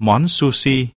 Món sushi.